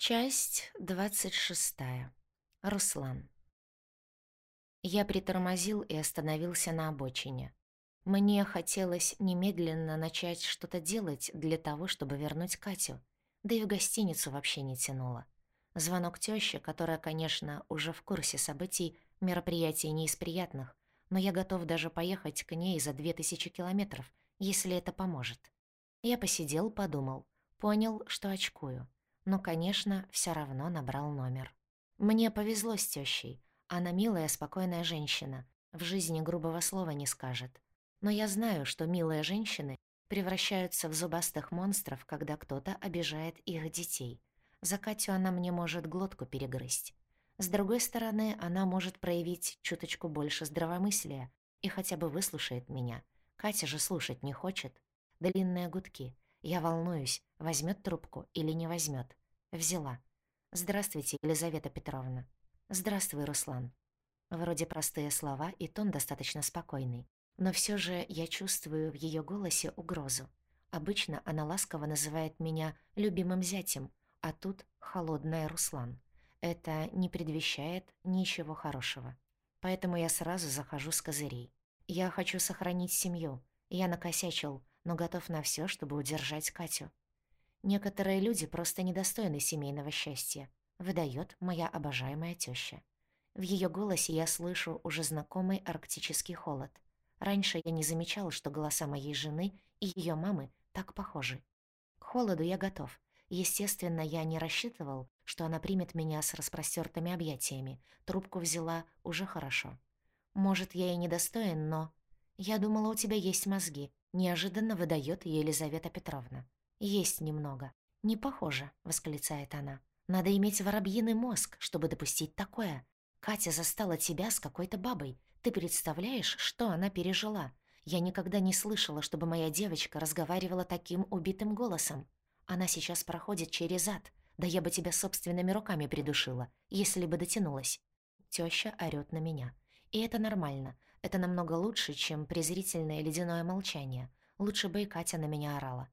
Часть двадцать шестая. Руслан. Я притормозил и остановился на обочине. Мне хотелось немедленно начать что-то делать для того, чтобы вернуть Катю, да и в гостиницу вообще не тянуло. Звонок тёще, которая, конечно, уже в курсе событий, мероприятие не из приятных, но я готов даже поехать к ней за две тысячи километров, если это поможет. Я посидел, подумал, понял, что очкую — но, конечно, все равно набрал номер. Мне повезло с тещей. Она милая, спокойная женщина. В жизни грубого слова не скажет. Но я знаю, что милые женщины превращаются в зубастых монстров, когда кто-то обижает их детей. За Катю она мне может глотку перегрызть. С другой стороны, она может проявить чуточку больше здравомыслия и хотя бы выслушает меня. Катя же слушать не хочет. Длинные гудки. Я волнуюсь, возьмет трубку или не возьмет. Взяла. «Здравствуйте, Елизавета Петровна». «Здравствуй, Руслан». Вроде простые слова и тон достаточно спокойный. Но все же я чувствую в ее голосе угрозу. Обычно она ласково называет меня любимым зятем, а тут холодная Руслан. Это не предвещает ничего хорошего. Поэтому я сразу захожу с козырей. Я хочу сохранить семью. Я накосячил, но готов на все, чтобы удержать Катю. Некоторые люди просто недостойны семейного счастья, выдает моя обожаемая теща. В ее голосе я слышу уже знакомый арктический холод. Раньше я не замечала, что голоса моей жены и ее мамы так похожи. К холоду я готов. Естественно, я не рассчитывал, что она примет меня с распростертыми объятиями. Трубку взяла уже хорошо. Может, я и недостоин, но... Я думала, у тебя есть мозги. Неожиданно выдает Елизавета Петровна. «Есть немного. Не похоже», — восклицает она. «Надо иметь воробьиный мозг, чтобы допустить такое. Катя застала тебя с какой-то бабой. Ты представляешь, что она пережила? Я никогда не слышала, чтобы моя девочка разговаривала таким убитым голосом. Она сейчас проходит через ад. Да я бы тебя собственными руками придушила, если бы дотянулась». Тёща орёт на меня. И это нормально. Это намного лучше, чем презрительное ледяное молчание. Лучше бы и Катя на меня орала.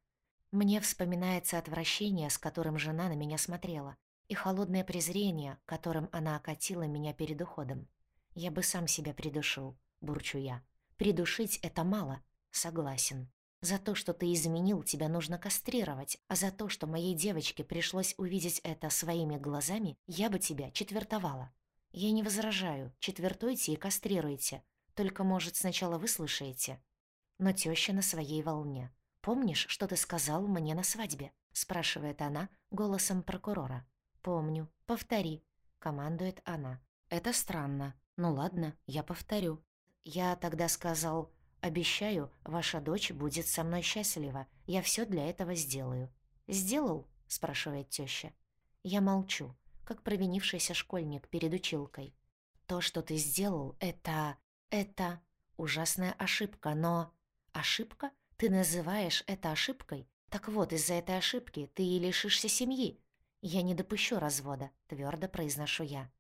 Мне вспоминается отвращение, с которым жена на меня смотрела, и холодное презрение, которым она окатила меня перед уходом. Я бы сам себя придушил, бурчу я. Придушить — это мало. Согласен. За то, что ты изменил, тебя нужно кастрировать, а за то, что моей девочке пришлось увидеть это своими глазами, я бы тебя четвертовала. Я не возражаю, четвертуйте и кастрируйте. Только, может, сначала выслушаете. Но тёща на своей волне. «Помнишь, что ты сказал мне на свадьбе?» — спрашивает она голосом прокурора. «Помню. Повтори», — командует она. «Это странно. Ну ладно, я повторю. Я тогда сказал, обещаю, ваша дочь будет со мной счастлива. Я все для этого сделаю». «Сделал?» — спрашивает теща. Я молчу, как провинившийся школьник перед училкой. «То, что ты сделал, это... это... ужасная ошибка, но...» «Ошибка?» Ты называешь это ошибкой? Так вот, из-за этой ошибки ты и лишишься семьи. Я не допущу развода, твердо произношу я.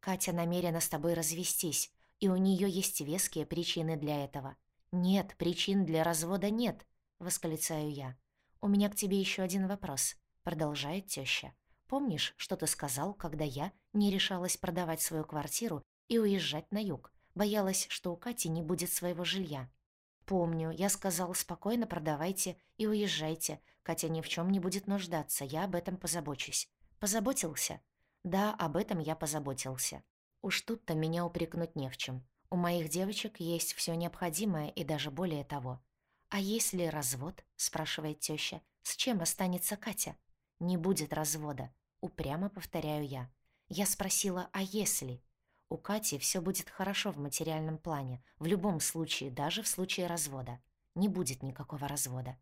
Катя намерена с тобой развестись, и у нее есть веские причины для этого. Нет, причин для развода нет, восклицаю я. У меня к тебе еще один вопрос, продолжает теща. Помнишь, что ты сказал, когда я не решалась продавать свою квартиру и уезжать на юг? Боялась, что у Кати не будет своего жилья. «Помню, я сказал, спокойно продавайте и уезжайте. Катя ни в чем не будет нуждаться, я об этом позабочусь». «Позаботился?» «Да, об этом я позаботился». Уж тут-то меня упрекнуть не в чем. У моих девочек есть все необходимое и даже более того. «А если развод?» — спрашивает теща. «С чем останется Катя?» «Не будет развода», — упрямо повторяю я. Я спросила «а если?» У Кати все будет хорошо в материальном плане, в любом случае, даже в случае развода. Не будет никакого развода.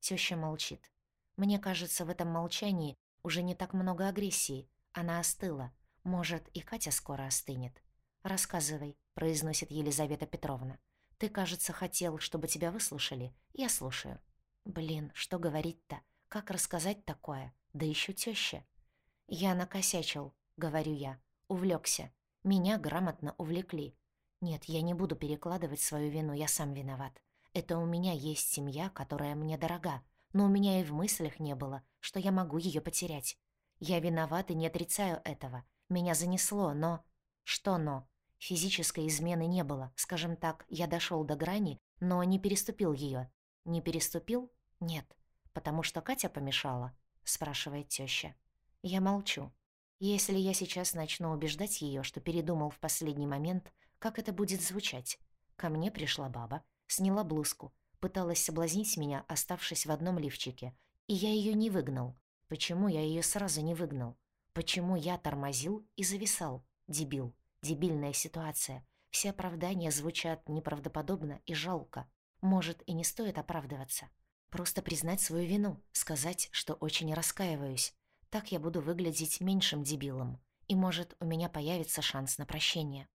Тёща молчит. Мне кажется, в этом молчании уже не так много агрессии. Она остыла. Может, и Катя скоро остынет. «Рассказывай», — произносит Елизавета Петровна. «Ты, кажется, хотел, чтобы тебя выслушали. Я слушаю». «Блин, что говорить-то? Как рассказать такое? Да еще теща». «Я накосячил», — говорю я. Увлекся. Меня грамотно увлекли. Нет, я не буду перекладывать свою вину, я сам виноват. Это у меня есть семья, которая мне дорога, но у меня и в мыслях не было, что я могу ее потерять. Я виноват и не отрицаю этого. Меня занесло, но... Что но? Физической измены не было. Скажем так, я дошёл до грани, но не переступил её. Не переступил? Нет. Потому что Катя помешала? Спрашивает тёща. Я молчу. Если я сейчас начну убеждать её, что передумал в последний момент, как это будет звучать? Ко мне пришла баба, сняла блузку, пыталась соблазнить меня, оставшись в одном лифчике, и я её не выгнал. Почему я её сразу не выгнал? Почему я тормозил и зависал? Дебил. Дебильная ситуация. Все оправдания звучат неправдоподобно и жалко. Может, и не стоит оправдываться. Просто признать свою вину, сказать, что очень раскаиваюсь. Так я буду выглядеть меньшим дебилом. И, может, у меня появится шанс на прощение.